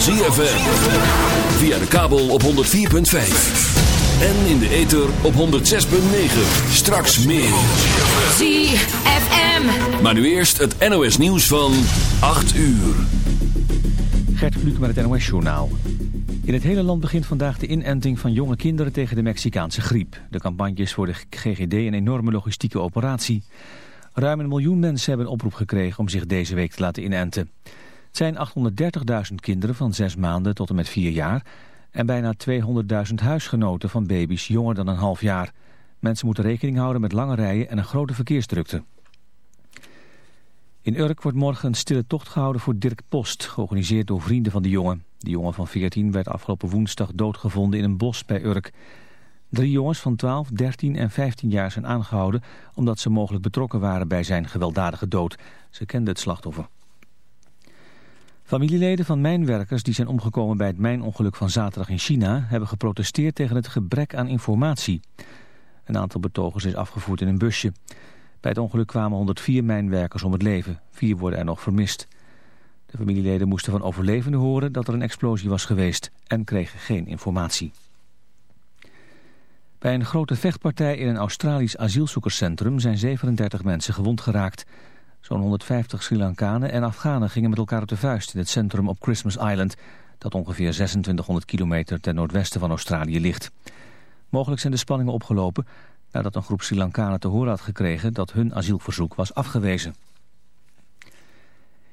van ZFM. Via de kabel op 104.5. En in de ether op 106.9. Straks meer. ZFM. Maar nu eerst het NOS nieuws van 8 uur. Gert Kluk met het NOS Journaal. In het hele land begint vandaag de inenting van jonge kinderen tegen de Mexicaanse griep. De campagne is voor de GGD een enorme logistieke operatie. Ruim een miljoen mensen hebben een oproep gekregen om zich deze week te laten inenten. Het zijn 830.000 kinderen van 6 maanden tot en met 4 jaar... en bijna 200.000 huisgenoten van baby's jonger dan een half jaar. Mensen moeten rekening houden met lange rijen en een grote verkeersdrukte. In Urk wordt morgen een stille tocht gehouden voor Dirk Post, georganiseerd door vrienden van de jongen. De jongen van 14 werd afgelopen woensdag doodgevonden in een bos bij Urk. Drie jongens van 12, 13 en 15 jaar zijn aangehouden omdat ze mogelijk betrokken waren bij zijn gewelddadige dood. Ze kenden het slachtoffer. Familieleden van mijnwerkers die zijn omgekomen bij het mijnongeluk van zaterdag in China hebben geprotesteerd tegen het gebrek aan informatie. Een aantal betogers is afgevoerd in een busje. Bij het ongeluk kwamen 104 mijnwerkers om het leven. Vier worden er nog vermist. De familieleden moesten van overlevenden horen dat er een explosie was geweest en kregen geen informatie. Bij een grote vechtpartij in een Australisch asielzoekerscentrum zijn 37 mensen gewond geraakt. Zo'n 150 Sri Lankanen en Afghanen gingen met elkaar op de vuist in het centrum op Christmas Island, dat ongeveer 2600 kilometer ten noordwesten van Australië ligt. Mogelijk zijn de spanningen opgelopen nadat een groep Sri Lankanen te horen had gekregen dat hun asielverzoek was afgewezen.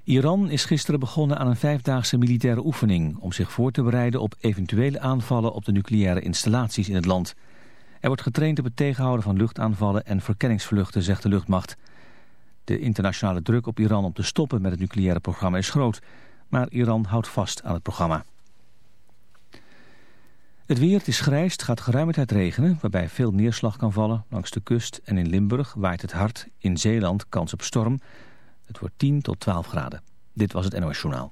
Iran is gisteren begonnen aan een vijfdaagse militaire oefening om zich voor te bereiden op eventuele aanvallen op de nucleaire installaties in het land. Er wordt getraind op het tegenhouden van luchtaanvallen en verkenningsvluchten, zegt de luchtmacht. De internationale druk op Iran om te stoppen met het nucleaire programma is groot, maar Iran houdt vast aan het programma. Het weer, het is grijs, het gaat geruime tijd regenen, waarbij veel neerslag kan vallen. Langs de kust en in Limburg waait het hard, in Zeeland kans op storm. Het wordt 10 tot 12 graden. Dit was het NOS Journaal.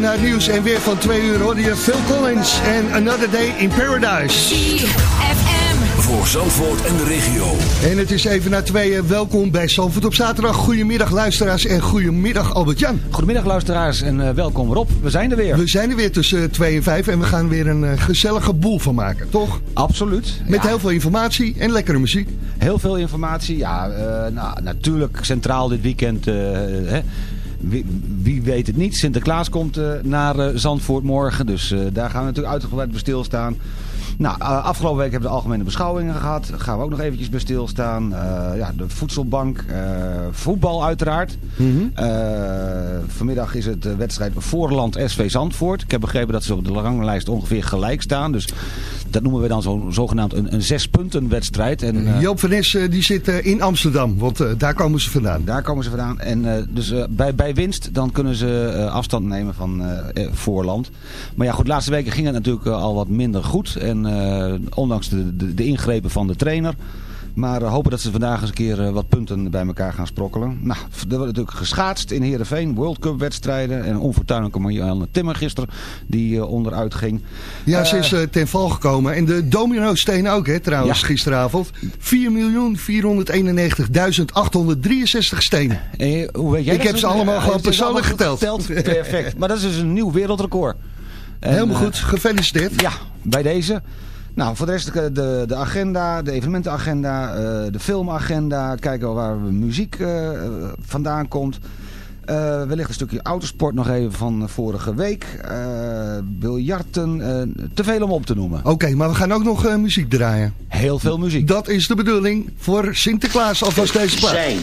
Naar het nieuws en weer van twee uur hoorde je Phil Collins en Another Day in Paradise. FM. Voor Zandvoort en de regio. En het is even na tweeën. Welkom bij Zandvoort op zaterdag. Goedemiddag luisteraars en goedemiddag Albert-Jan. Goedemiddag luisteraars en uh, welkom Rob. We zijn er weer. We zijn er weer tussen 2 en 5 en we gaan weer een uh, gezellige boel van maken, toch? Absoluut. Met ja. heel veel informatie en lekkere muziek. Heel veel informatie, ja. Uh, nou, natuurlijk centraal dit weekend... Hè, wie, weet het niet. Sinterklaas komt uh, naar uh, Zandvoort morgen. Dus uh, daar gaan we natuurlijk uitgebreid bij stilstaan. Nou, afgelopen week hebben we de algemene beschouwingen gehad. Daar gaan we ook nog eventjes bij stilstaan. ja, de voedselbank. voetbal uiteraard. Mm -hmm. vanmiddag is het de wedstrijd Voorland SV Zandvoort. Ik heb begrepen dat ze op de ranglijst ongeveer gelijk staan. Dus dat noemen we dan zo, zogenaamd een, een zespunten wedstrijd. En, Joop van Nes die zit in Amsterdam, want daar komen ze vandaan. Daar komen ze vandaan. En dus bij, bij winst dan kunnen ze afstand nemen van voorland. Maar ja goed, de laatste weken ging het natuurlijk al wat minder goed. En ondanks de, de, de ingrepen van de trainer... Maar uh, hopen dat ze vandaag eens een keer uh, wat punten bij elkaar gaan sprokkelen. Nou, er wordt natuurlijk geschaatst in Heerenveen. World Cup wedstrijden. En onfortuinlijke Marianne Timmer gisteren. Die onderuit ging. Ja, ze is ten val gekomen. En de domino steen ook, hè, trouwens, ja. gisteravond. 4.491.863 stenen. En, hoe weet jij Ik heb ze allemaal gewoon persoonlijk geteld. geteld. Perfect. Maar dat is dus een nieuw wereldrecord. En, Helemaal goed. Gefeliciteerd. Ja, bij deze. Nou, voor de rest de, de, agenda, de evenementenagenda, uh, de filmagenda. Kijken waar we muziek uh, vandaan komt. Uh, wellicht een stukje autosport nog even van vorige week. biljarten, te veel om op te noemen. Oké, okay, maar we gaan ook nog muziek draaien. Heel veel muziek. Dat is de bedoeling voor Sinterklaas alvast deze plaats. zijn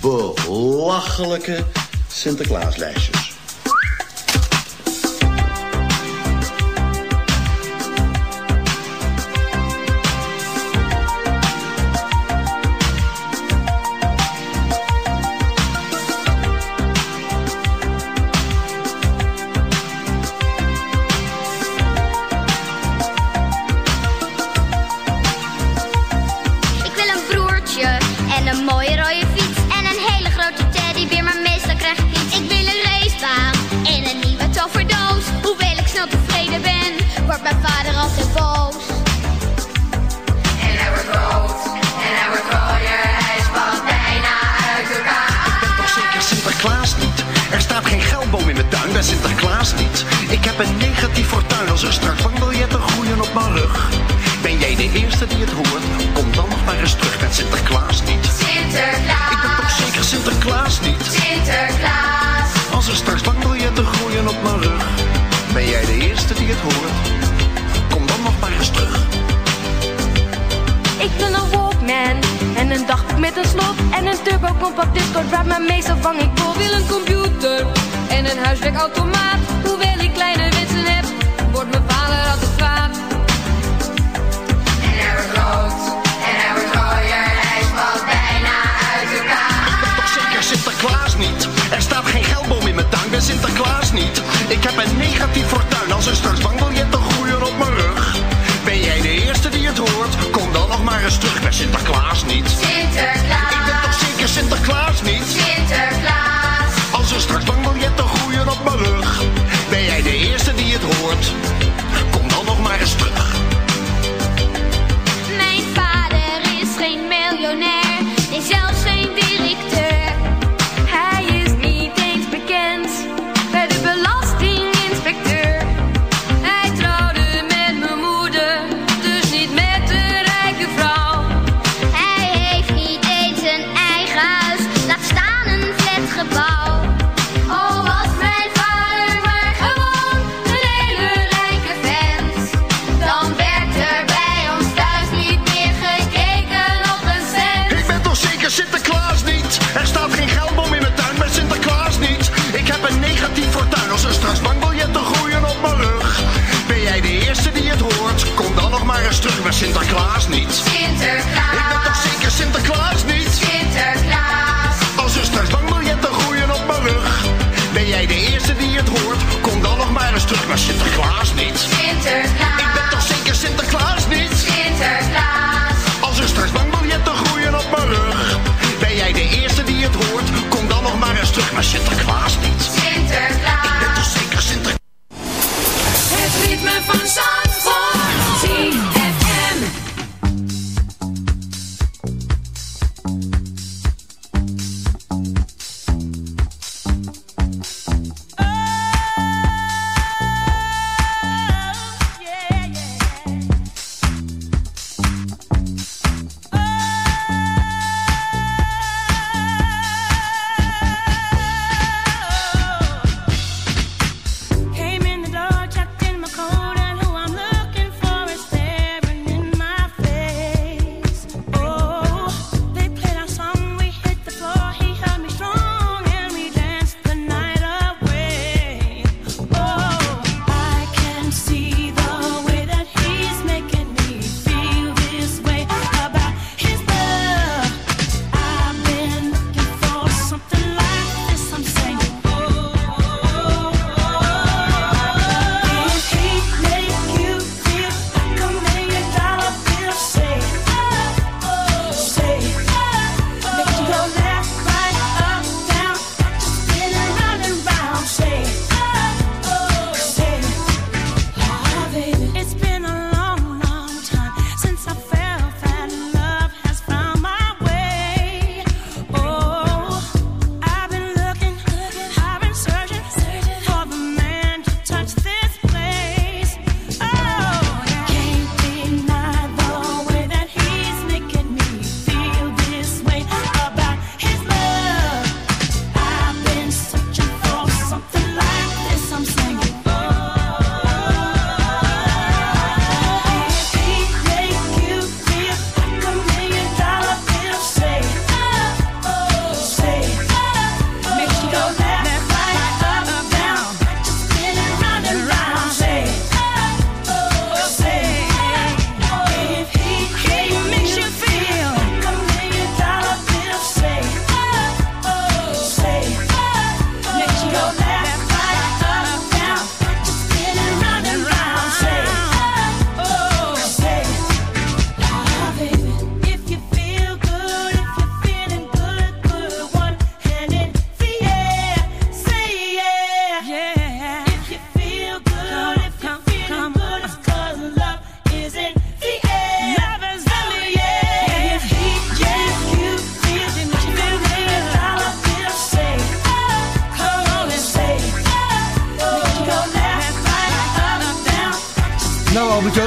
belachelijke Sinterklaaslijstjes. Wordt mijn vader altijd boos. En hij wordt rood, en hij wordt rooier, hij spat bijna uit elkaar. Ik ben toch zeker Sinterklaas niet? Er staat geen geldboom in mijn tuin, bij Sinterklaas niet. Ik heb een negatief fortuin als er straks bankbiljetten groeien op mijn rug. Ben jij de eerste die het hoort? Kom dan nog maar eens terug met Sinterklaas niet. Sinterklaas. Ik ben toch zeker Sinterklaas niet? Sinterklaas. Als er straks bankbiljetten groeien op mijn rug. Ben jij de eerste die het hoort? Kom dan nog maar eens terug. Ik wil een Walkman en een dagboek met een slot en een turbo compact discord waar mijn meestal vang ik vol. Wil een computer en een huiswerkautomaat. Hoewel ik kleine wensen heb, niet. Ik heb een negatief fortuin als er straks bankbiljetten groeien op mijn rug. Ben jij de eerste die het hoort? Kom dan nog maar eens terug bij Sinterklaas niet. Sinterklaas. Ik ben toch zeker Sinterklaas niet? Sinterklaas.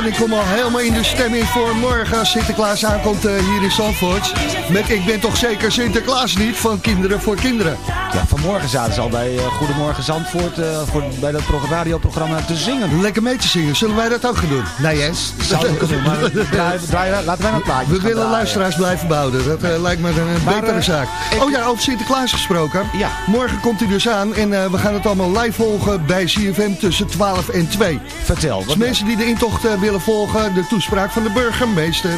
Ik kom al helemaal in de stemming voor morgen als Sinterklaas aankomt uh, hier in Zandvoort. Met Ik ben toch zeker Sinterklaas niet van Kinderen voor Kinderen. Ja, vanmorgen zaten ze al bij uh, Goedemorgen Zandvoort uh, voor, bij dat radioprogramma te zingen. Lekker mee te zingen. Zullen wij dat ook gaan doen? Nee, doen, maar draai, draai, laten wij een plaatje We willen draaien. luisteraars blijven behouden. Dat lijkt me een maar, betere zaak. Oh ja, over Sinterklaas gesproken. Ja. Morgen komt hij dus aan en we gaan het allemaal live volgen bij CFM tussen 12 en 2. Vertel. Dus mensen die de intocht willen volgen, de toespraak van de burgemeester,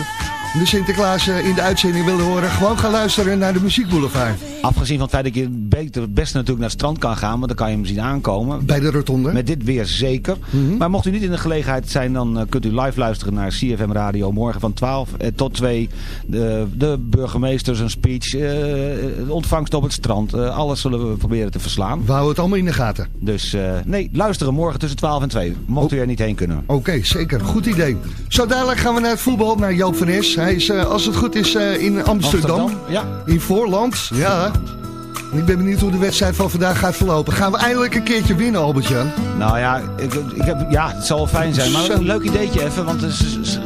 de Sinterklaas uh, in de uitzending willen horen, gewoon gaan luisteren naar de muziekboulevard. Afgezien van het feit dat je beter best natuurlijk naar het strand kan gaan, want dan kan je hem zien aankomen. Bij de rotonde. Met dit weer zeker. Mm -hmm. Maar mocht u niet in de gelegenheid zijn, dan uh, kunt u live luisteren naar CFM Radio morgen van 12 eh, tot 2. De, de burgemeester zijn speech, uh, ontvangst op het strand, uh, alles zullen we proberen te verslaan. We houden het allemaal in de gaten. Dus nee, luisteren morgen tussen 12 en 2. Mocht u er niet heen kunnen. Oké, okay, zeker. Goed idee. Zo dadelijk gaan we naar het voetbal, naar Joop van Es. Hij is, als het goed is, in Amsterdam. Amsterdam ja. In Voorland. Ja. Ik ben benieuwd hoe de wedstrijd van vandaag gaat verlopen. Gaan we eindelijk een keertje winnen, Albert-Jan? Nou ja, ik, ik heb, ja, het zal wel fijn zijn. Maar een leuk ideetje even, want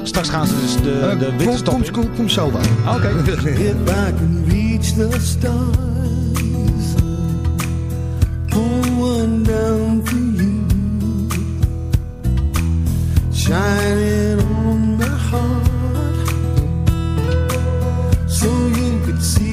straks gaan ze dus de, de uh, kom, kom, kom, kom zo aan. Oké. Okay. If I can reach the stars Pull one down for you Shining on you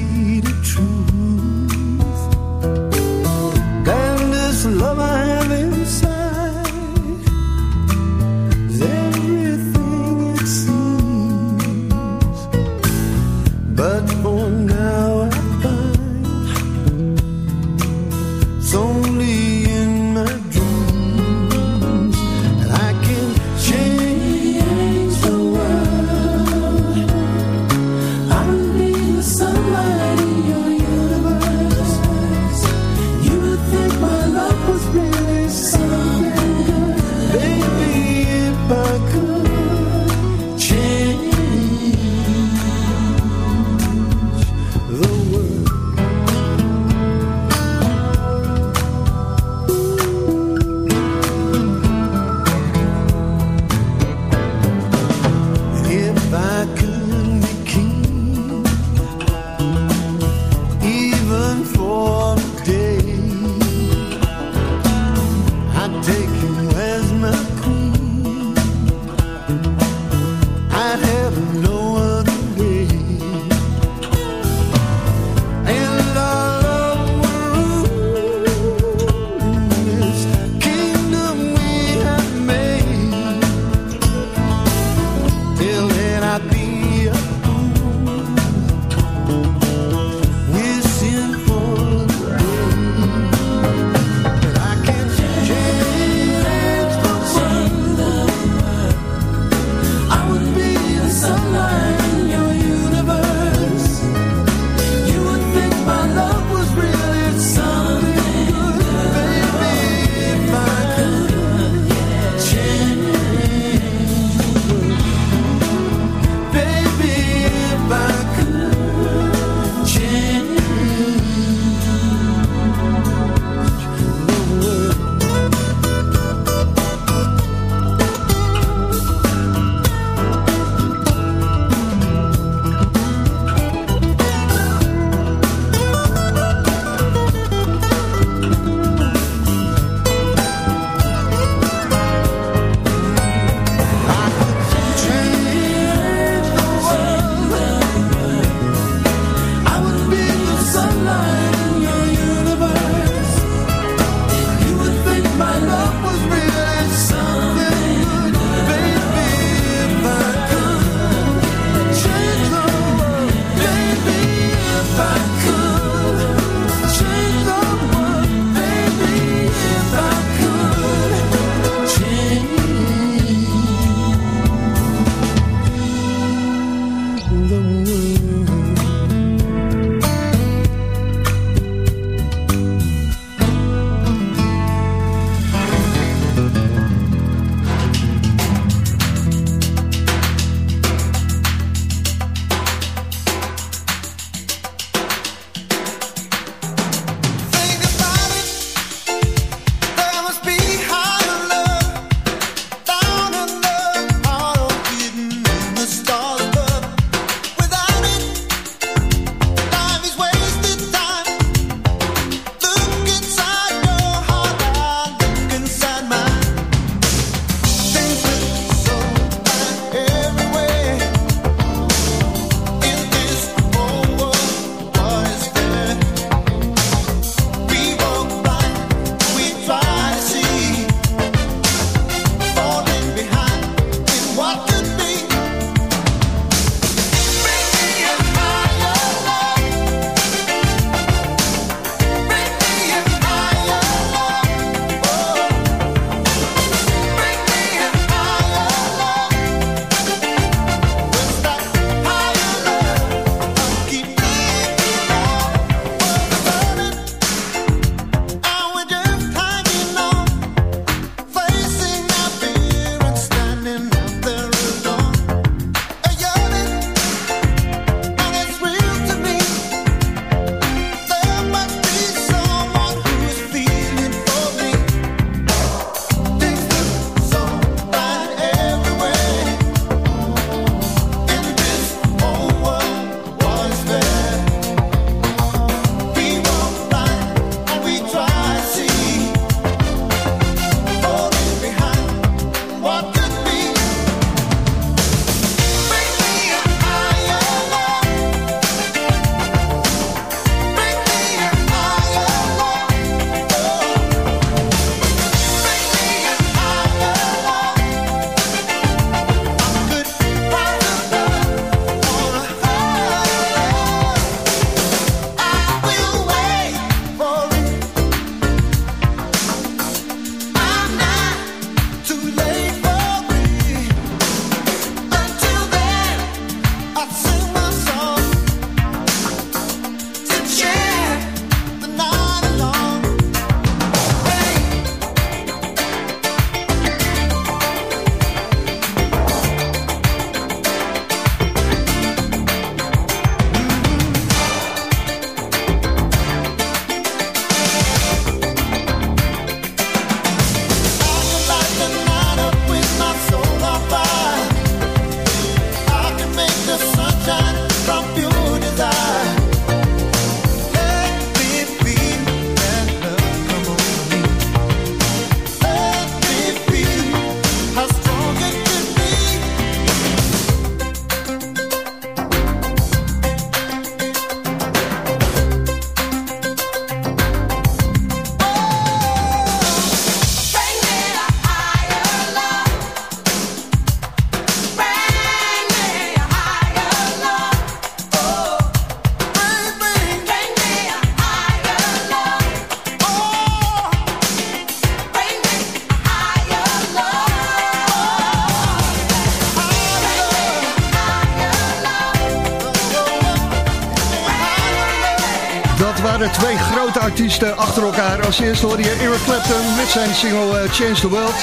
achter elkaar. Als eerste hoorde je Eric Clapton met zijn single eh, Change the World.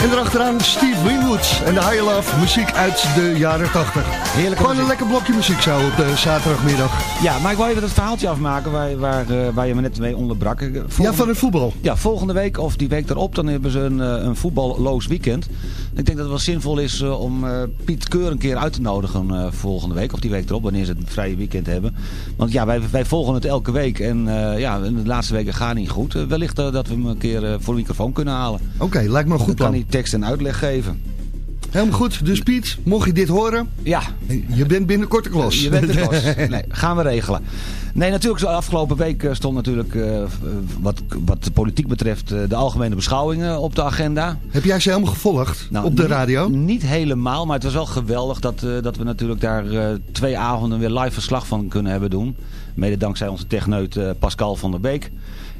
En erachteraan Steve Winwood en de High Love, muziek uit de jaren 80. Heerlijk. Gewoon een lekker blokje muziek zo op de zaterdagmiddag. Ja, maar ik wil even het verhaaltje afmaken waar, waar, eh, waar je me net mee onderbrak. Eh, volgende- Ja, van het voetbal. Ja, volgende week of die week erop, dan hebben ze een, een voetballoos weekend. Ik denk dat het wel zinvol is om Piet Keur een keer uit te nodigen volgende week. Of die week erop, wanneer ze het vrije weekend hebben. Want ja, wij, wij volgen het elke week. En eh, ja, de laatste weken gaat niet goed. Eh, wellicht eh, dat we hem een keer voor de microfoon kunnen halen. Oké, lijkt me een goed Dan kan hij tekst en uitleg geven. Helemaal goed. Dus Piet, mocht je dit horen, Ja, je bent binnenkort de klos. Je bent de klas. Nee, gaan we regelen. Nee, natuurlijk, zo afgelopen week eh, stond natuurlijk, eh, wat, wat de politiek betreft, eh, de algemene beschouwingen op de agenda. Heb jij ze helemaal gevolgd Nou, op de niet- radio? Niet helemaal, maar het was wel geweldig dat, eh, dat we natuurlijk daar eh, twee avonden weer live verslag van kunnen hebben doen. Mede dankzij onze techneut eh, Pascal van der Beek.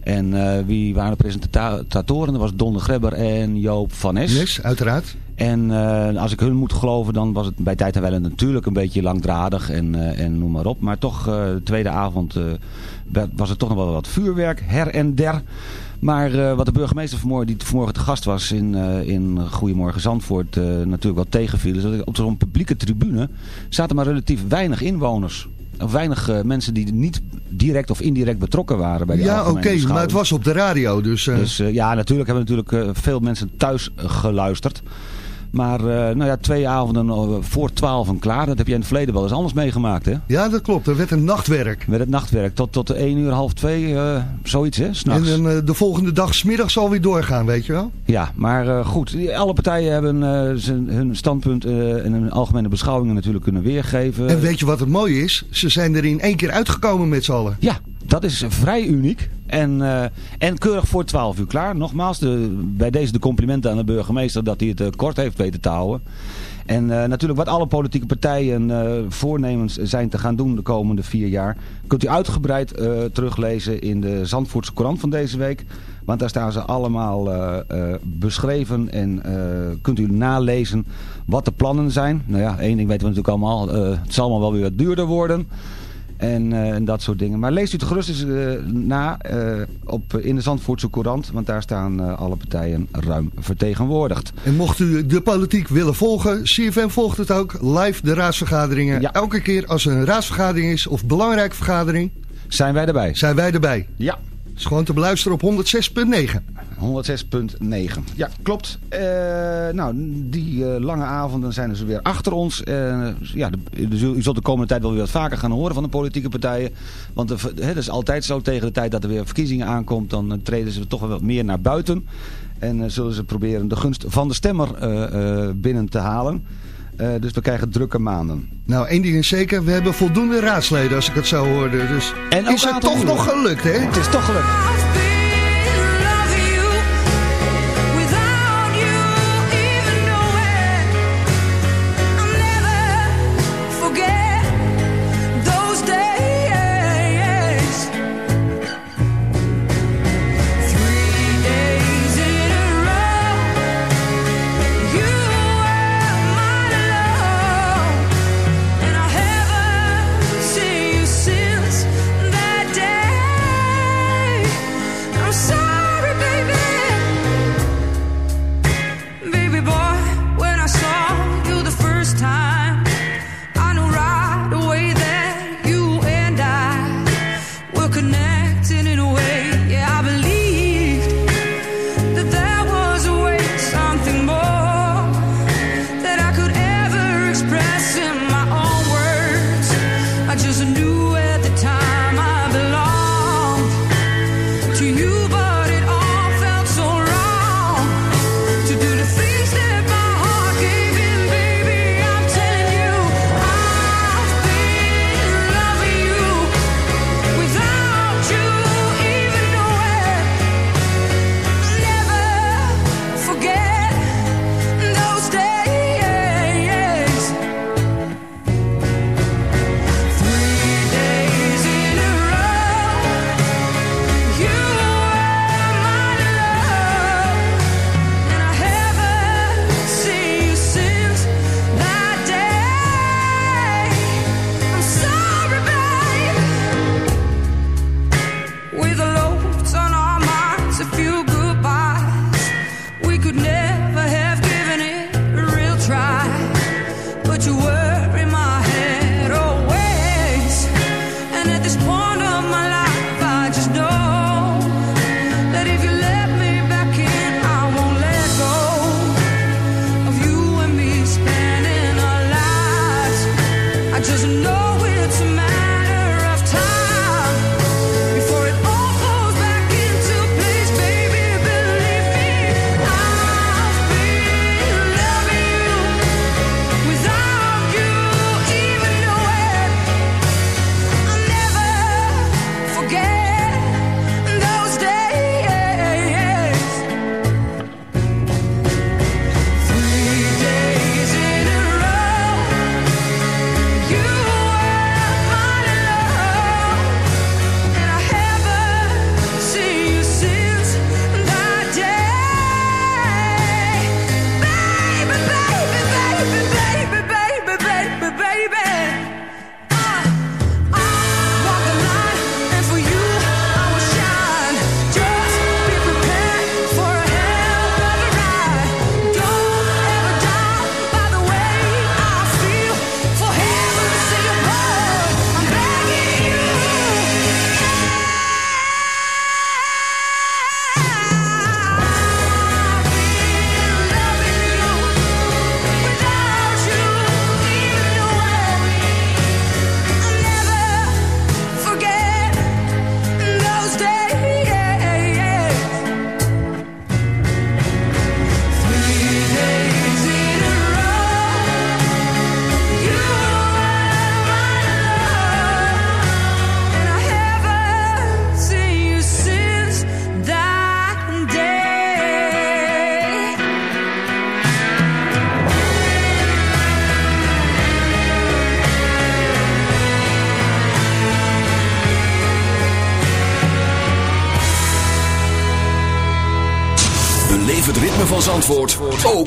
En eh, wie waren de presentatoren? Dat was Don de Grebber en Joop van Es. Yes, uiteraard. En eh, als ik hun moet geloven, dan was het bij tijd en wel natuurlijk een beetje langdradig en, eh, en noem maar op. Maar toch, de tweede avond was er toch nog wel wat vuurwerk, her en der. Maar wat de burgemeester vanmorgen, die vanmorgen te gast was in, in Goedemorgen Zandvoort, natuurlijk wel tegenviel. is dat op zo'n publieke tribune zaten maar relatief weinig inwoners. Weinig eh, mensen die niet direct of indirect betrokken waren bij de Ja, oké, maar het was op de radio, dus... eh, Dus eh, ja, natuurlijk hebben natuurlijk veel mensen thuis geluisterd. Maar eh, nou ja, twee avonden eh, voor twaalf en klaar. Dat heb jij in het verleden wel eens anders meegemaakt, hè? ja, dat klopt. Er werd een nachtwerk. Met het nachtwerk tot, tot 1 uur, half 2, eh, zoiets, hè? En S'nachts. dan, eh, de volgende dag, smiddags zal weer doorgaan, weet je wel? Ja, maar goed. Alle partijen hebben hun standpunt en hun algemene beschouwingen natuurlijk kunnen weergeven. En weet je wat het mooie is? Ze zijn er in één keer uitgekomen met z'n allen. Ja, dat is vrij uniek. En, eh, en keurig voor 12 uur klaar. Nogmaals, de, bij deze de complimenten aan de burgemeester dat hij het eh, kort heeft weten te houden. En eh, natuurlijk wat alle politieke partijen voornemens zijn te gaan doen de komende vier jaar... kunt u uitgebreid teruglezen in de Zandvoortse Courant van deze week. Want daar staan ze allemaal beschreven en kunt u nalezen wat de plannen zijn. Nou ja, één ding weten we natuurlijk allemaal. het zal allemaal wel weer wat duurder worden. En, eh, en dat soort dingen. Maar leest u het gerust eens eh, na eh, op, in de Zandvoortse Courant. Want daar staan alle partijen ruim vertegenwoordigd. En mocht u de politiek willen volgen, CFM volgt het ook. Live de raadsvergaderingen. Ja. Elke keer als er een raadsvergadering is of belangrijke vergadering, Zijn wij erbij? zijn wij erbij. Ja. Is gewoon te beluisteren op 106.9. 106.9. Ja, klopt. Eh, nou, die eh, lange avonden zijn dus weer achter ons. Eh, ja, de, dus u zult de komende tijd wel weer wat vaker gaan horen van de politieke partijen. Want de, hè, dat is altijd zo tegen de tijd dat er weer verkiezingen aankomt. Dan treden ze toch wel wat meer naar buiten. En zullen ze proberen de gunst van de stemmer eh, eh, binnen te halen. Eh, dus we krijgen drukke maanden. Nou, één ding is zeker, we hebben voldoende raadsleden als ik het zo hoorde. Dus En is het toch nog gelukt, hè? Het is toch gelukt.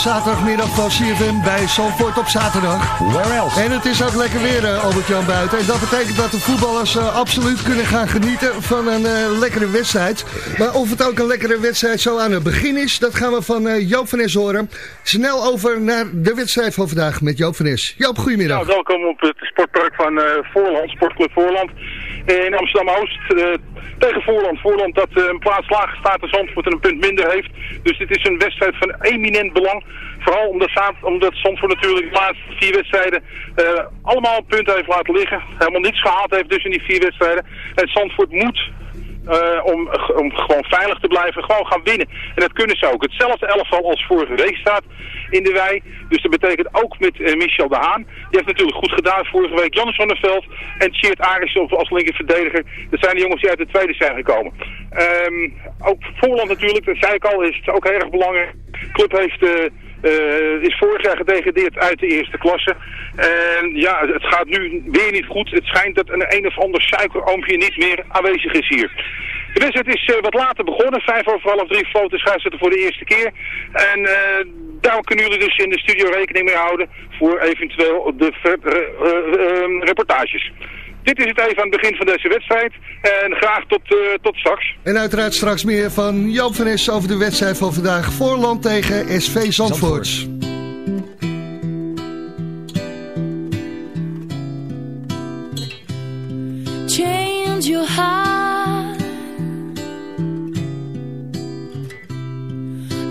zaterdagmiddag van CFM bij Zandvoort op zaterdag. Where else? En het is ook lekker weer, eh, Albert-Jan buiten. En dat betekent dat de voetballers eh, absoluut kunnen gaan genieten van een eh, lekkere wedstrijd. Maar of het ook een lekkere wedstrijd zo aan het begin is, dat gaan we van eh, Joop van Nes horen. Snel over naar de wedstrijd van vandaag met Joop van Nes. Joop, goedemiddag. Nou, welkom op het sportpark van eh, Voorland, Sportclub Voorland in Amsterdam-Oost. Tegen Voorland. Voorland dat eh, een plaats lager staat en Zandvoort en een punt minder heeft. Dus dit is een wedstrijd van eminent belang. Vooral omdat, omdat Zandvoort natuurlijk de laatste vier wedstrijden eh, allemaal punten heeft laten liggen. Helemaal niets gehaald heeft dus in die vier wedstrijden. En Zandvoort moet eh, om, om gewoon veilig te blijven, gewoon gaan winnen. En dat kunnen ze ook. Hetzelfde elftal als vorige week staat in de wei. Dus dat betekent ook met eh, Michel de Haan. Die heeft natuurlijk goed gedaan vorige week. Jannes van der Veld en Tjeerd Aris als linker verdediger. Dat zijn de jongens die uit de tweede zijn gekomen. Ehm, ook Voorland natuurlijk, dat zei ik al, is het ook heel erg belangrijk. De club heeft... eh, eh, is vorig jaar gedegradeerd uit de eerste klasse. En ja, het gaat nu weer niet goed. Het schijnt dat een een of ander suikeroompje niet meer aanwezig is hier. De wedstrijd is eh, wat later begonnen. Vijf over half drie floten scheidsrechter voor de eerste keer. En eh, daar kunnen jullie dus in de studio rekening mee houden voor eventueel de reportages. Dit is het even aan het begin van deze wedstrijd. En graag tot, eh, tot straks. En uiteraard straks meer van Joop van Es over de wedstrijd van vandaag. Voorland tegen SV Zandvoort. change your heart.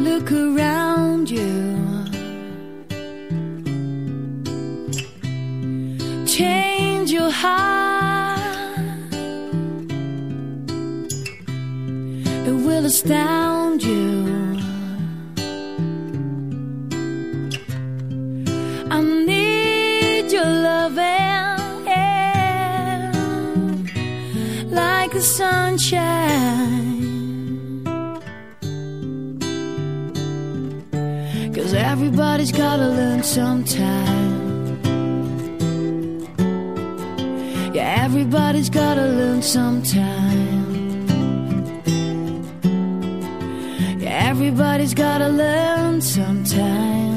Look around Heart. It will astound you. I need your loving like the sunshine. Cause everybody's gotta learn sometime. Yeah, everybody's gotta learn sometime. Yeah, everybody's gotta learn sometime.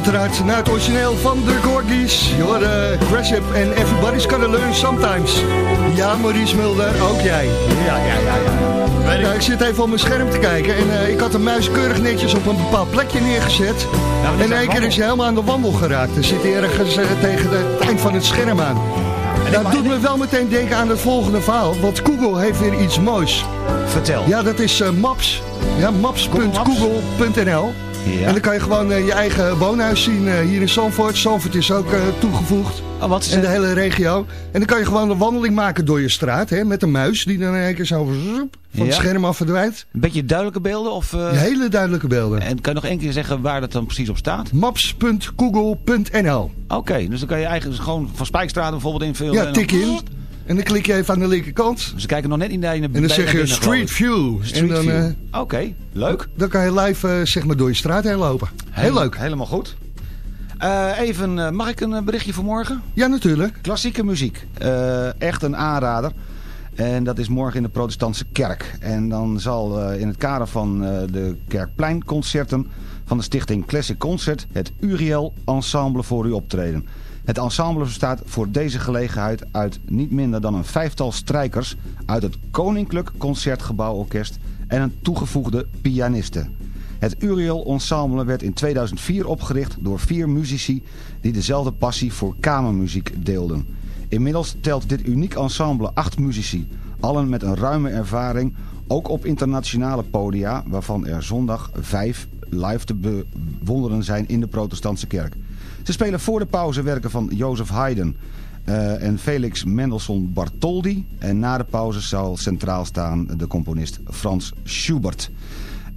Uiteraard naar het origineel van de Gorgies. Je hoorde Grasshop en Everybody's Gonna Learn Sometimes. Ja, Maurice Mulder, ook jij. Ja, ja, ja, ja. Nou, ik zit even op mijn scherm te kijken en eh, ik had de muis keurig netjes op een bepaald plekje neergezet. en in één keer is hij helemaal aan de wandel geraakt. Dan zit ergens eh, tegen de, het eind van het scherm aan. Dat doet me wel meteen denken aan het volgende verhaal. Want Google heeft weer iets moois. Vertel. Ja, dat is eh, Maps. Ja, maps.google.nl. Ja. En dan kan je gewoon eh, je eigen woonhuis zien eh, hier in Zandvoort. Zandvoort is ook eh, toegevoegd. Oh, wat is en de hele regio. En dan kan je gewoon een wandeling maken door je straat. Hè, met een muis die dan één keer zo zoep, van het scherm af verdwijnt. Een beetje duidelijke beelden? Of, eh, Hele duidelijke beelden. En kan je nog één keer zeggen waar dat dan precies op staat? Maps.google.nl Oké, dus dan kan je eigenlijk gewoon van Spijkstraat bijvoorbeeld invullen. Ja, tik in. En dan klik je even aan de linkerkant. Ze kijken nog net in de ene En dan zeg je Street View. Street en dan, View. eh, Oké, leuk. dan kan je live eh, zeg maar door je straat heen lopen. Heel leuk. Helemaal goed. Eh, even, mag ik een berichtje voor morgen? Ja, natuurlijk. Klassieke muziek. Echt een aanrader. En dat is morgen in de protestantse kerk. En dan zal in het kader van de Kerkpleinconcerten van de stichting Classic Concert het Uriel Ensemble voor u optreden. Het ensemble bestaat voor deze gelegenheid uit niet minder dan een vijftal strijkers uit het Koninklijk Concertgebouworkest en een toegevoegde pianiste. Het Uriel Ensemble werd in 2004 opgericht door vier muzici die dezelfde passie voor kamermuziek deelden. Inmiddels telt dit uniek ensemble acht muzici, allen met een ruime ervaring, ook op internationale podia, waarvan er zondag vijf live te bewonderen zijn in de protestantse kerk. Ze spelen voor de pauze werken van Jozef Haydn eh, en Felix Mendelssohn Bartholdy. En na de pauze zal centraal staan de componist Frans Schubert.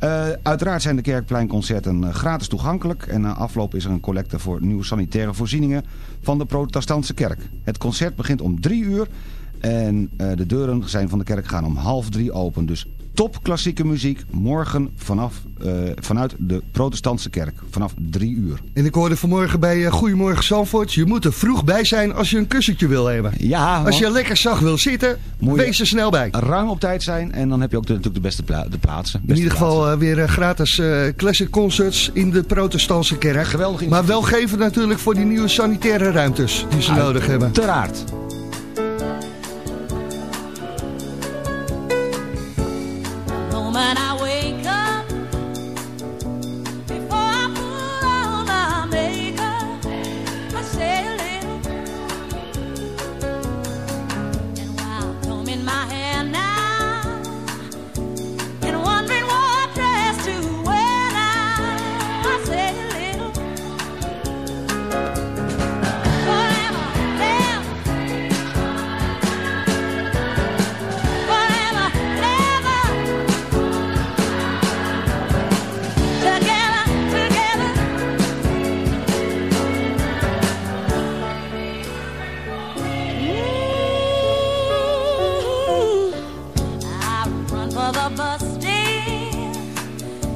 Uh, uiteraard zijn de Kerkpleinconcerten uh, gratis toegankelijk. En na afloop is er een collecte voor nieuwe sanitaire voorzieningen van de protestantse kerk. Het concert begint om drie uur. En uh, de deuren zijn van de kerk gaan om half drie open. Dus top klassieke muziek morgen vanaf, vanuit de protestantse kerk. Vanaf drie uur. En ik hoorde vanmorgen bij Goedemorgen Zandvoort. Je moet er vroeg bij zijn als je een kussentje wil hebben. Ja, Als je lekker zacht wil zitten, wees er snel bij. Ruim op tijd zijn en dan heb je ook de, natuurlijk de beste pla de plaatsen. In ieder geval uh, weer uh, gratis uh, classic concerts in de protestantse kerk. Geweldig Maar wel geven natuurlijk voor die nieuwe sanitaire ruimtes die ze nodig hebben. Uiteraard. And I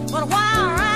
But why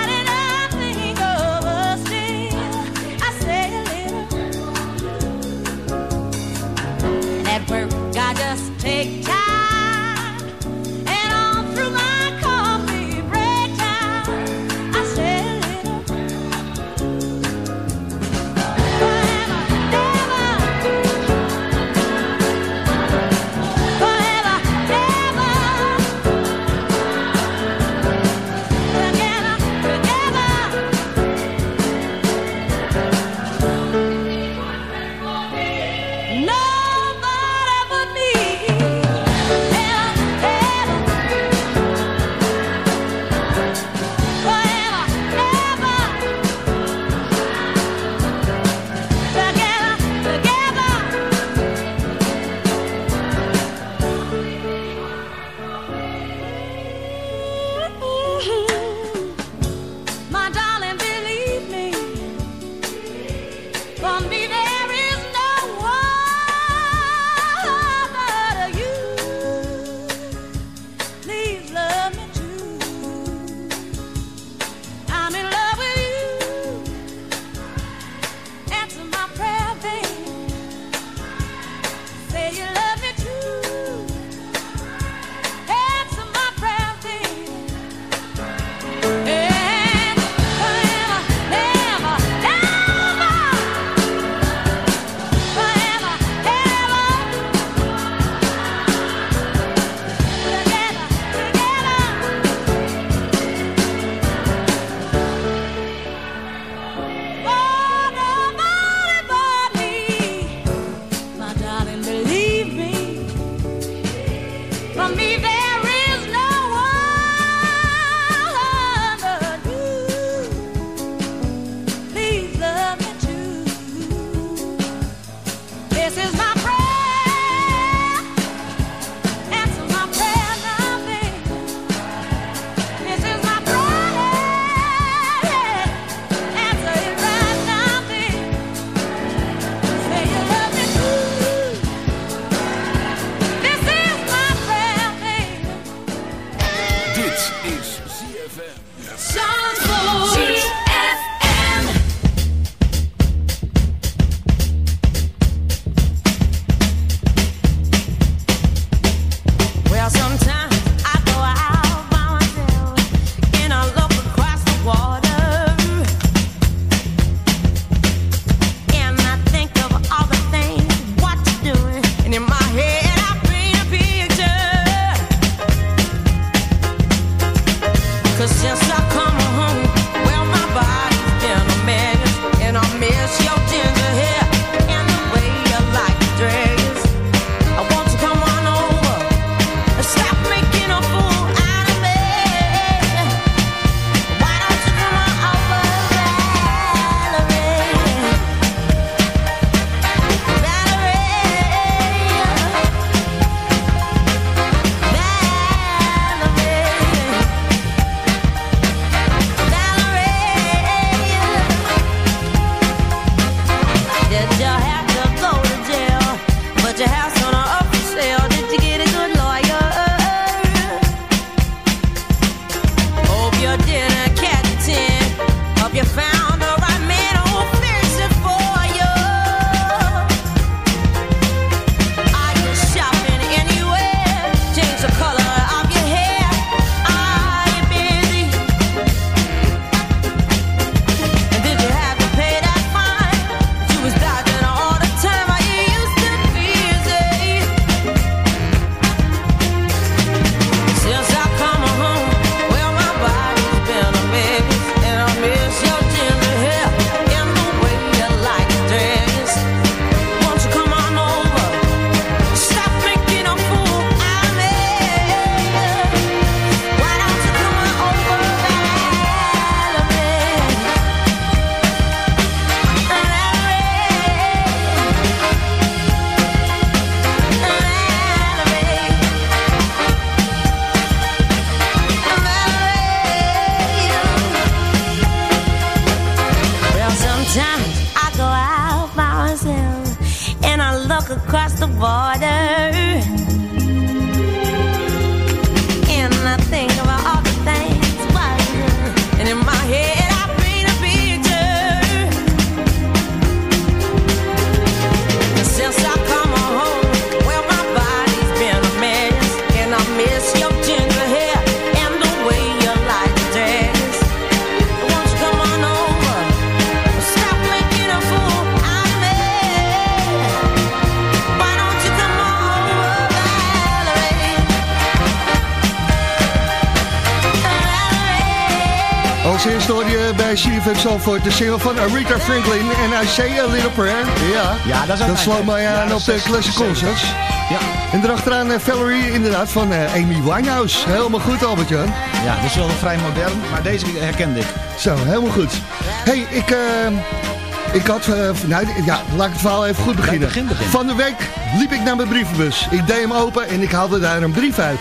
Zalvoort de single van Aretha Franklin en I Say A Little Prayer. Ja, Ja, dat is ook dat sloot mij aan Ja, op de Classic. Concerts. Ja. En erachteraan eh, Valerie inderdaad van eh, Amy Winehouse. Helemaal goed Albert-Jan. Ja, dat is wel vrij modern, maar deze herkende ik. Zo, helemaal goed. hey, ik, eh, ik had... nou, ja, laat ik het verhaal even goed beginnen. begin, begin. Van de week liep ik naar mijn brievenbus. Ik deed hem open en ik haalde daar een brief uit.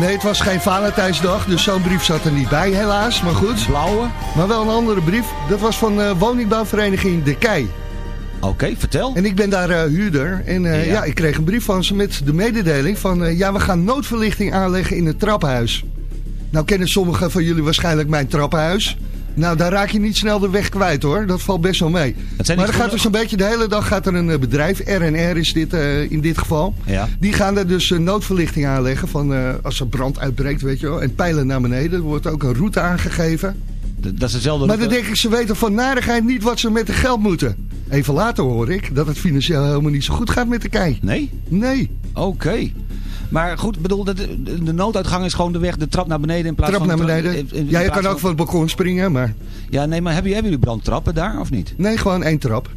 Nee, het was geen Valentijnsdag, dus zo'n brief zat er niet bij helaas. Maar goed. Blauwe? Maar wel een andere brief. Dat was van eh woningbouwvereniging De Kei. Oké, vertel. En ik ben daar eh, huurder. En eh, Ja. ja. ik kreeg een brief van ze met de mededeling van... ja, we gaan noodverlichting aanleggen in het trappenhuis. Nou kennen sommigen van jullie waarschijnlijk mijn trappenhuis. Nou, daar raak je niet snel de weg kwijt hoor. Dat valt best wel mee. Maar er gaat dus een beetje de hele dag gaat er een eh, bedrijf, R&R is dit eh, in dit geval. Ja. Die gaan er dus eh, noodverlichting aanleggen van als er brand uitbreekt, weet je wel. En pijlen naar beneden. Er wordt ook een route aangegeven. Dat is dezelfde Maar dan denk ik, ze weten van narigheid niet wat ze met het geld moeten. Even later hoor ik dat het financieel helemaal niet zo goed gaat met de kei. Nee? Nee. Oké. Maar goed, bedoel, de, de, nooduitgang is gewoon de weg, de trap naar beneden in plaats Trap van... naar de tra- beneden. in- in Ja, je kan ook van het balkon springen, maar... Ja, nee, maar hebben, hebben jullie brandtrappen daar of niet? Nee, gewoon één trap.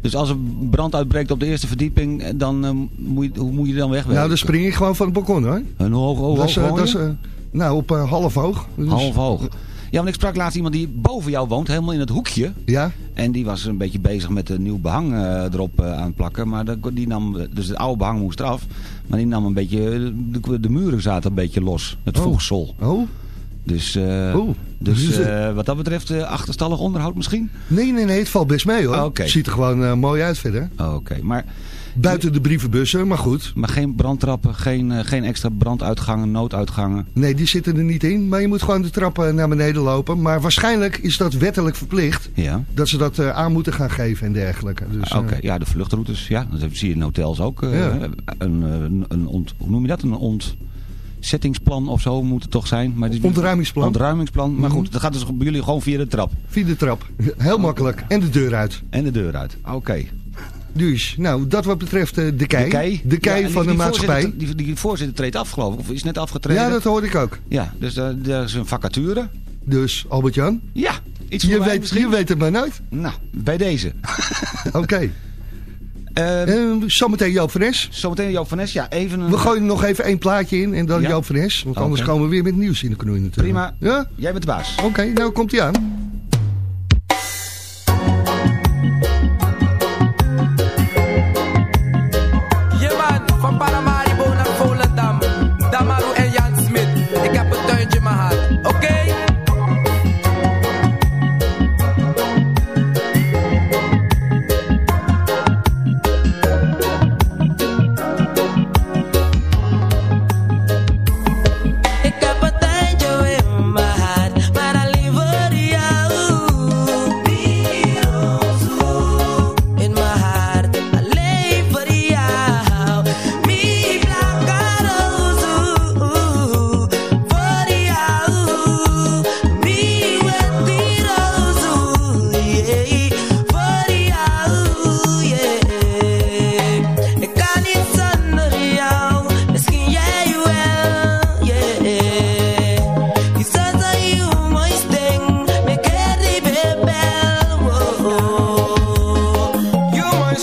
Dus als er brand uitbreekt op de eerste verdieping, eh, dan eh, moet je, hoe moet je dan wegwerken? Nou, dan spring ik gewoon van het balkon hoor. En hoe hoog, hoe dat is, hoog eh, dat is, je? nou, op half hoog. Dus- Half hoog. Ja, want ik sprak laatst iemand die boven jou woont, helemaal in het hoekje. Ja? En die was een beetje bezig met een nieuw behang eh, erop eh, aan het plakken. Maar dat, die nam, dus het oude behang moest eraf. Maar die nam een beetje, de, de muren zaten een beetje los. Het Oh. voegsel. Oh? Dus, eh, Oh. dus wat dat betreft achterstallig onderhoud misschien? Nee, nee, nee, het valt best mee hoor. Oké. Ziet er gewoon mooi uit verder. Oké, maar, Buiten de brievenbussen, maar goed. maar geen brandtrappen, geen, eh, geen extra branduitgangen, nooduitgangen. Nee, die zitten er niet in. Maar je moet gewoon de trappen naar beneden lopen. Maar waarschijnlijk is dat wettelijk verplicht. Ja. Dat ze dat eh, aan moeten gaan geven en dergelijke. Dus, Oké, eh, ja, de vluchtroutes, ja. Dat zie je in hotels ook. Ja. een, een, een ont, hoe noem je dat? Een ontzettingsplan of zo moet het toch zijn. Maar die- Ontruimingsplan. Ontruimingsplan. Maar Mhm. goed, dat gaat dus bij jullie gewoon via de trap. Via de trap. Heel makkelijk. En de deur uit. En de deur uit. Oké. Dus, nou, dat wat betreft eh, de kei. De kei. De kei Ja, en van die- de die maatschappij. voorzitter- Die, die voorzitter treedt af, geloof ik. Of is net afgetreden. Ja, dat hoorde ik ook. Ja, dus uh, er is een vacature. Dus, Albert-Jan? Ja, iets voor je mij weet, misschien? je weet het maar nooit. Nou, bij deze. Oké. Ehm, zometeen Joop van Es. Zometeen Joop van Es, ja. Even een... We gooien nog even één plaatje in en dan Ja? Joop van Es. Want anders komen we weer met nieuws in de knoei natuurlijk. Prima. Ja? Jij bent de baas. Oké, nou komt hij aan.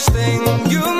You my sting, you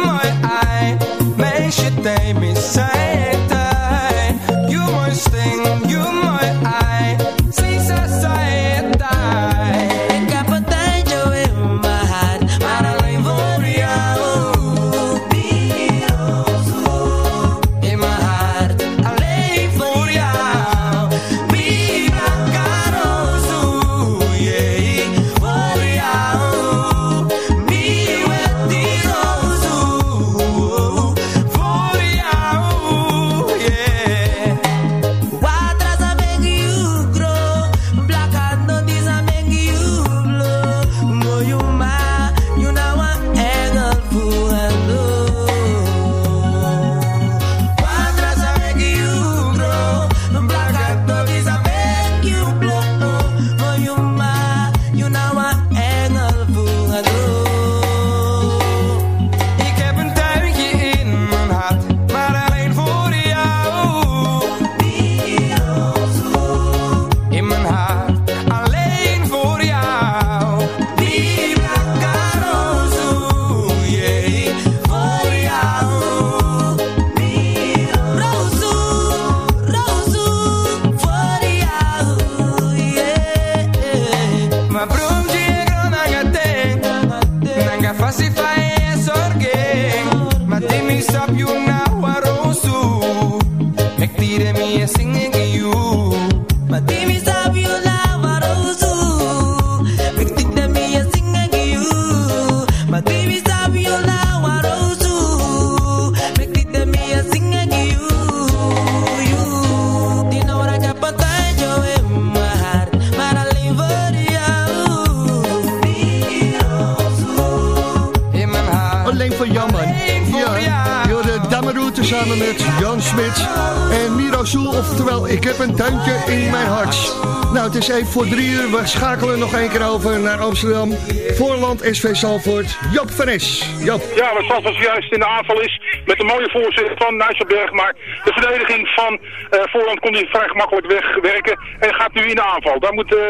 Met Jan Smit en Miro Soel. Oftewel, ik heb een tuintje in mijn hart. Nou, het is even voor drie uur. We schakelen nog één keer over naar Amsterdam. Voorland SV Salvoort. Joop van Es. Joop. Ja, wat Salford juist in de aanval is met een mooie voorzet van Nijsselberg. Maar de verdediging van eh Voorland kon hij vrij gemakkelijk wegwerken. En gaat nu in de aanval. Daar moet eh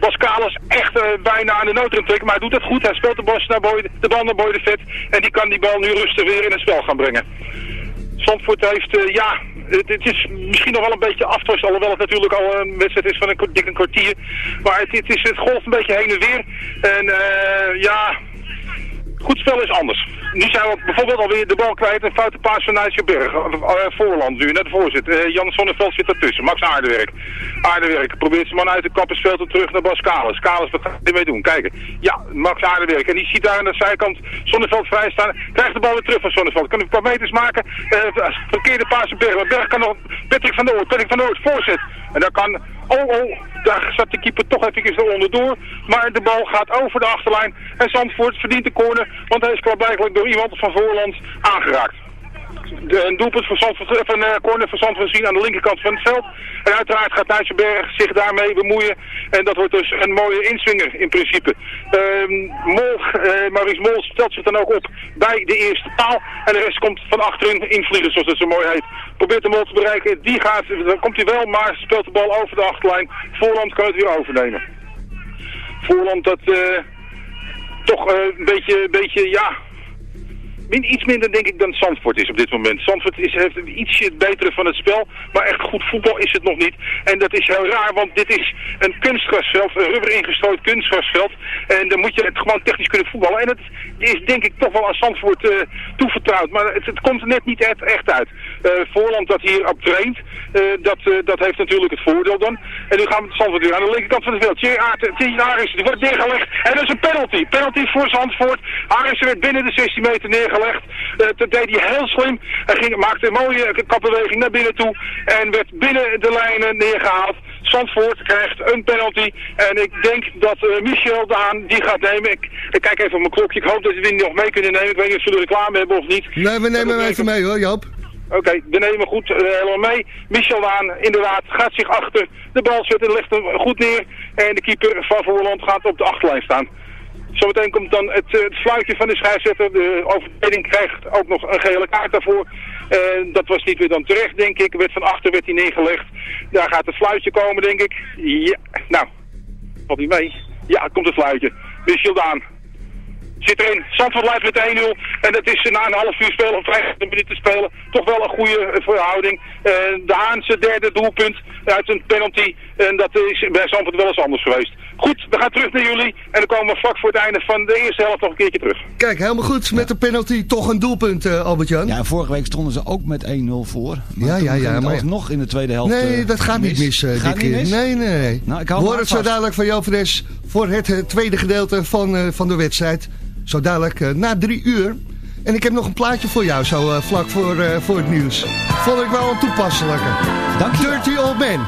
Bas Kalis echt eh, bijna aan de noodrem trekken. Maar hij doet het goed. Hij speelt de, bos naar Boy, de bal naar Boy de Vet. En die kan die bal nu rustig weer in het spel gaan brengen. Zandvoort heeft, eh, ja, het, het is misschien nog wel een beetje aftast, alhoewel het natuurlijk al een wedstrijd is van een ko- dik een kwartier. Maar het, het, is, het golft een beetje heen en weer. En eh, ja, goed spel is anders. Nu zijn we bijvoorbeeld alweer de bal kwijt. Een foute paas van Nijsselberg. Uh, voorland nu, net voorzit. Uh, Jan Sonneveld zit ertussen. Max Aardewerk. Aardewerk probeert zijn man uit de hem terug naar Bas Kalis. Kalis, wat gaat hij mee doen? Kijken. Ja, Max Aardewerk. En die ziet daar aan de zijkant Sonneveld vrij staan. Krijgt de bal weer terug van Sonneveld. Kan een paar meters maken. Uh, verkeerde paas van Berg. Maar Berg kan nog... Patrick van Oort. Patrick van Oort voorzet. En daar kan... Oh, oh. Daar zat de keeper toch even eronder door. Maar de bal gaat over de achterlijn. En Zandvoort verdient de corner. Want hij is blijkbaar door iemand van Voorland aangeraakt. De- een doelpunt van Zandvoort, of een eh, corner van Zandvoort zien aan de linkerkant van het veld. En uiteraard gaat Nijsselberg zich daarmee bemoeien. En dat wordt dus een mooie inswinger in principe. Ehm, Mol, eh, Maurice Mol stelt zich dan ook op bij de eerste paal. En de rest komt van achterin invliegen, zoals het zo mooi heet. Probeert de Mol te bereiken. Die gaat, dan komt hij wel, maar speelt de bal over de achterlijn. Voorland kan het weer overnemen. Voorland dat eh, toch eh, een beetje, beetje, ja, min, iets minder denk ik dan Zandvoort is op dit moment. Zandvoort is, heeft een ietsje het betere van het spel, maar echt goed voetbal is het nog niet. En dat is heel raar, want dit is een kunstgrasveld, een rubber ingestrooid kunstgrasveld. En dan moet je het gewoon technisch kunnen voetballen. En het is denk ik toch wel aan Zandvoort eh, toevertrouwd, maar het, het komt er net niet echt, echt uit. Eh, Voorland dat hier op traint, eh, dat, eh, dat heeft natuurlijk het voordeel dan. En nu gaan we Zandvoort weer aan de linkerkant van het veld. Thierry Arissen, die wordt neergelegd. En dat is een penalty. Penalty voor Zandvoort. Arissen werd binnen de 16 meter neergelegd. Dat deed hij heel slim. Hij ging, maakte een mooie kapbeweging naar binnen toe. En werd binnen de lijnen neergehaald. Zandvoort krijgt een penalty. En ik denk dat eh, Michel Daan die gaat nemen. Ik, ik kijk even op mijn klokje. Ik hoop dat we die nog mee kunnen nemen. Ik weet niet of ze er reclame hebben of niet. Nee, we nemen hem even mee hoor, Joop. Oké, we nemen goed eh, helemaal mee. Michel Daan inderdaad gaat zich achter de bal zetten, legt hem goed neer. En de keeper van Voorland gaat op de achterlijn staan. Zometeen komt dan het, eh, het fluitje van de scheidsrechter. De overtreding krijgt ook nog een gele kaart daarvoor. Eh, dat was niet weer dan terecht, denk ik. Werd van achter werd hij neergelegd. Daar gaat het fluitje komen, denk ik. Ja, nou, valt hij mee? Ja, komt het fluitje. Michel Daan zit erin. Zandvoort leidt met 1-0. En dat is na een half uur spelen, of 50 minuten spelen, toch wel een goede eh, verhouding. Eh, de Haanse derde doelpunt uit een penalty. En dat is bij Zandvoort wel eens anders geweest. Goed, we gaan terug naar jullie. En dan komen we vlak voor het einde van de eerste helft nog een keertje terug. Kijk, helemaal goed. Met de penalty toch een doelpunt, eh, Albert-Jan. Ja, en vorige week stonden ze ook met 1-0 voor. Maar Ja, toen ja, ja, maar- alsnog in de tweede helft Nee, dat gaat niet mis, Gaat dit niet keer. mis? Nee, nee, nee. Nou, ik hou horen het zo dadelijk van Jovenes voor het tweede gedeelte van, eh, van de wedstrijd. Zo dadelijk eh, na drie uur. En ik heb nog een plaatje voor jou, zo eh, vlak voor, eh, voor het nieuws. Vond ik wel een toepasselijke. Dank je. Dirty Old Man.